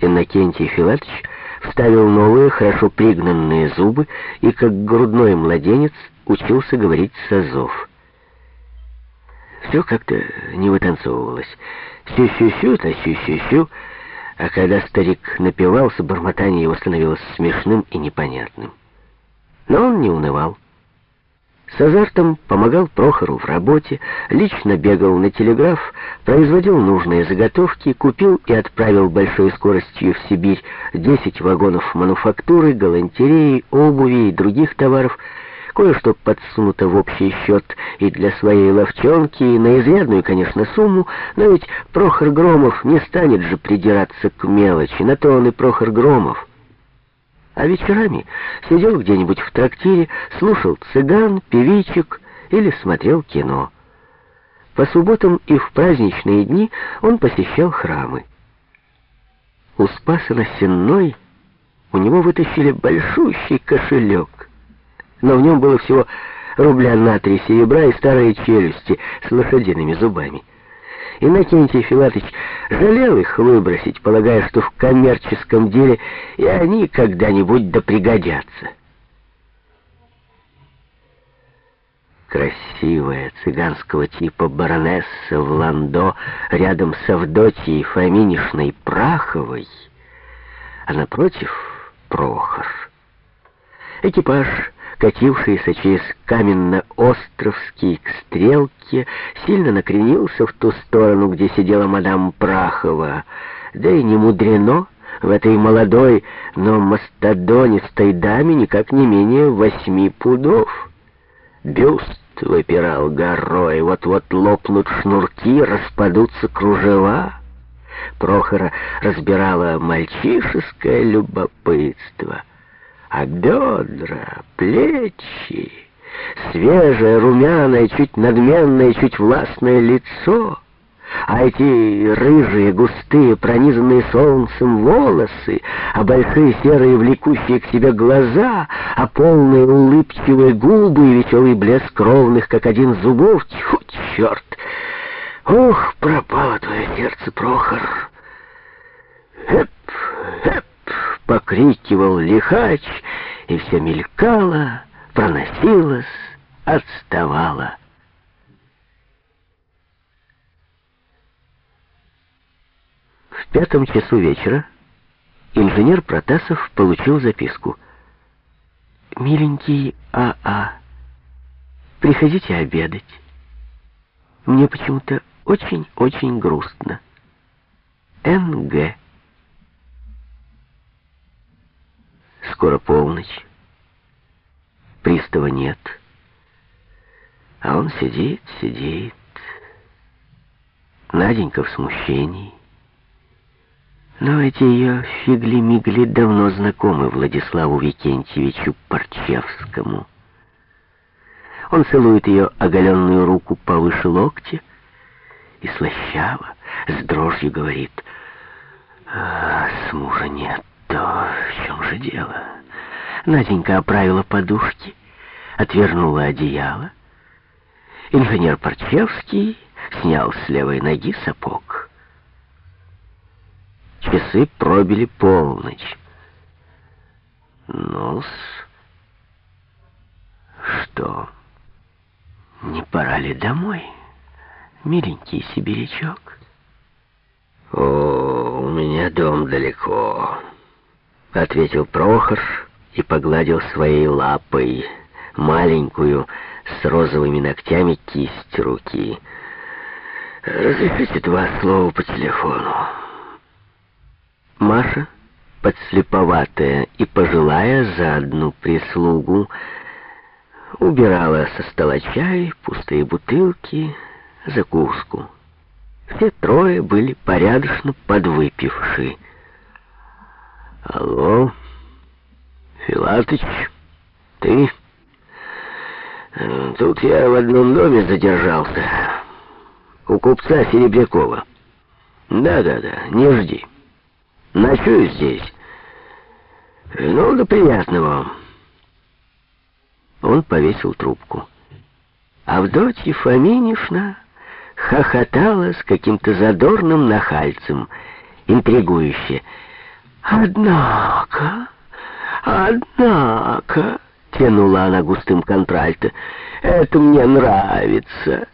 Иннокентий Филатович вставил новые, хорошо пригнанные зубы и, как грудной младенец, учился говорить с азов. Все как-то не вытанцовывалось. Сю-сю-сю-то сю-сю-сю. А когда старик напивался, бормотание его становилось смешным и непонятным. Но он не унывал. С азартом помогал Прохору в работе, лично бегал на телеграф, производил нужные заготовки, купил и отправил большой скоростью в Сибирь 10 вагонов мануфактуры, галантереи, обуви и других товаров, кое-что подсунуто в общий счет и для своей ловчонки, и на изрядную, конечно, сумму, но ведь Прохор Громов не станет же придираться к мелочи, на то он и Прохор Громов а вечерами сидел где-нибудь в трактире, слушал цыган, певичек или смотрел кино. По субботам и в праздничные дни он посещал храмы. У Спаса Сенной у него вытащили большущий кошелек, но в нем было всего рубля на три серебра и старые челюсти с лошадиными зубами. Иннокентий Филатович жалел их выбросить, полагая, что в коммерческом деле и они когда-нибудь да пригодятся. Красивая цыганского типа баронесса в ландо рядом с Авдотьей Фоминишной Праховой, а напротив Прохор. Экипаж катившийся через каменно-островский к стрелке, сильно накренился в ту сторону, где сидела мадам Прахова. Да и не мудрено, в этой молодой, но мастодонистой даме никак не менее восьми пудов. Бюст выпирал горой, вот-вот лопнут шнурки, распадутся кружева. Прохора разбирала мальчишеское любопытство — а бедра, плечи, свежее, румяное, чуть надменное, чуть властное лицо, а эти рыжие, густые, пронизанные солнцем волосы, а большие серые, влекущие к себе глаза, а полные улыбчивые губы и веселый блеск ровных, как один зубов, тьфу, черт! Ох, пропало твое сердце, Прохор! Эп! Покрикивал лихач, и все мелькало, проносилось, отставало. В пятом часу вечера инженер Протасов получил записку. «Миленький А.А., приходите обедать. Мне почему-то очень-очень грустно. Н.Г.» Скоро полночь. Пристава нет. А он сидит, сидит. Наденька в смущении. Но эти ее фигли-мигли давно знакомы Владиславу Викентьевичу Парчевскому. Он целует ее оголенную руку повыше локтя и слащаво, с дрожью говорит, «А, с мужа нет» то в чем же дело? Наденька оправила подушки, отвернула одеяло. Инженер Парчевский снял с левой ноги сапог. Часы пробили полночь. ну что, не пора ли домой, миленький сибирячок? О, у меня дом далеко ответил Прохор и погладил своей лапой маленькую с розовыми ногтями кисть руки. «Разрешите два слова по телефону». Маша, подслеповатая и пожилая за одну прислугу, убирала со стола чай, пустые бутылки, закуску. Все трое были порядочно подвыпившие. Алло, Филатыч, ты? Тут я в одном доме задержался. У купца Серебрякова. Да-да-да, не жди. Ночую здесь. Ну, да приятного Он повесил трубку. Авдотья Фоминишна хохотала с каким-то задорным нахальцем, интригующе. Однако, однако, тянула она густым контральто, это мне нравится.